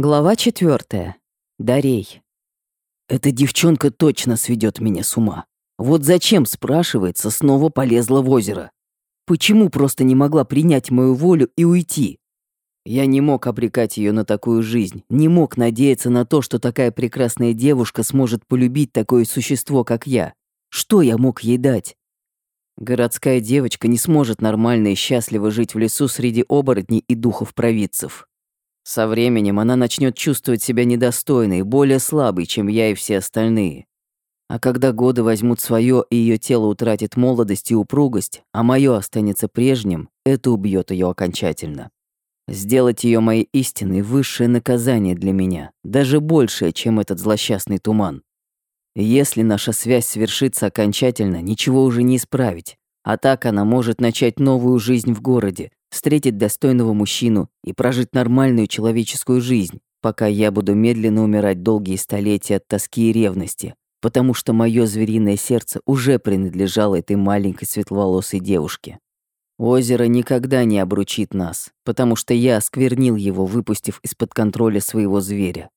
Глава четвертая. Дарей. Эта девчонка точно сведет меня с ума. Вот зачем, спрашивается, снова полезла в озеро? Почему просто не могла принять мою волю и уйти? Я не мог обрекать ее на такую жизнь, не мог надеяться на то, что такая прекрасная девушка сможет полюбить такое существо, как я. Что я мог ей дать? Городская девочка не сможет нормально и счастливо жить в лесу среди оборотней и духов-провидцев. Со временем она начнет чувствовать себя недостойной, более слабой, чем я и все остальные. А когда годы возьмут свое и ее тело утратит молодость и упругость, а мое останется прежним, это убьет ее окончательно. Сделать ее моей истиной – высшее наказание для меня, даже большее, чем этот злосчастный туман. Если наша связь свершится окончательно, ничего уже не исправить. А так она может начать новую жизнь в городе, встретить достойного мужчину и прожить нормальную человеческую жизнь, пока я буду медленно умирать долгие столетия от тоски и ревности, потому что мое звериное сердце уже принадлежало этой маленькой светловолосой девушке. Озеро никогда не обручит нас, потому что я осквернил его, выпустив из-под контроля своего зверя.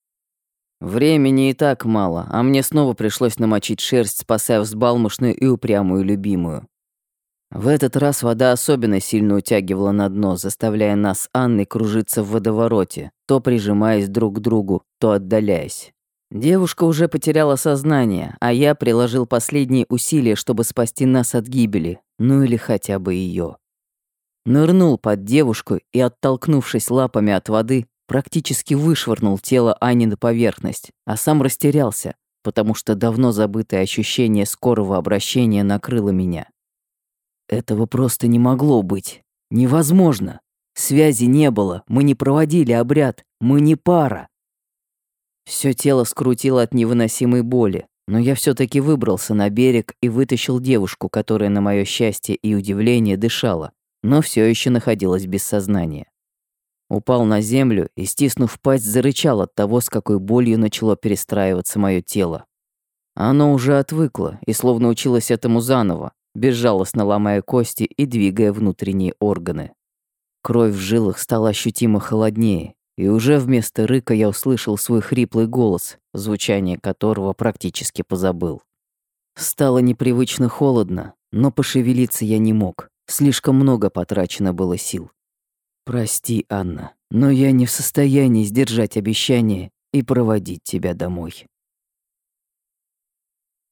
Времени и так мало, а мне снова пришлось намочить шерсть, спасая взбалмошную и упрямую любимую. В этот раз вода особенно сильно утягивала на дно, заставляя нас с Анной кружиться в водовороте, то прижимаясь друг к другу, то отдаляясь. Девушка уже потеряла сознание, а я приложил последние усилия, чтобы спасти нас от гибели, ну или хотя бы ее. Нырнул под девушку и, оттолкнувшись лапами от воды, практически вышвырнул тело Ани на поверхность, а сам растерялся, потому что давно забытое ощущение скорого обращения накрыло меня. Этого просто не могло быть. Невозможно. Связи не было, мы не проводили обряд, мы не пара. Все тело скрутило от невыносимой боли, но я все таки выбрался на берег и вытащил девушку, которая на мое счастье и удивление дышала, но все еще находилась без сознания. Упал на землю и, стиснув пасть, зарычал от того, с какой болью начало перестраиваться мое тело. Оно уже отвыкло и словно училось этому заново, безжалостно ломая кости и двигая внутренние органы. Кровь в жилах стала ощутимо холоднее, и уже вместо рыка я услышал свой хриплый голос, звучание которого практически позабыл. Стало непривычно холодно, но пошевелиться я не мог. Слишком много потрачено было сил. Прости, Анна, но я не в состоянии сдержать обещание и проводить тебя домой.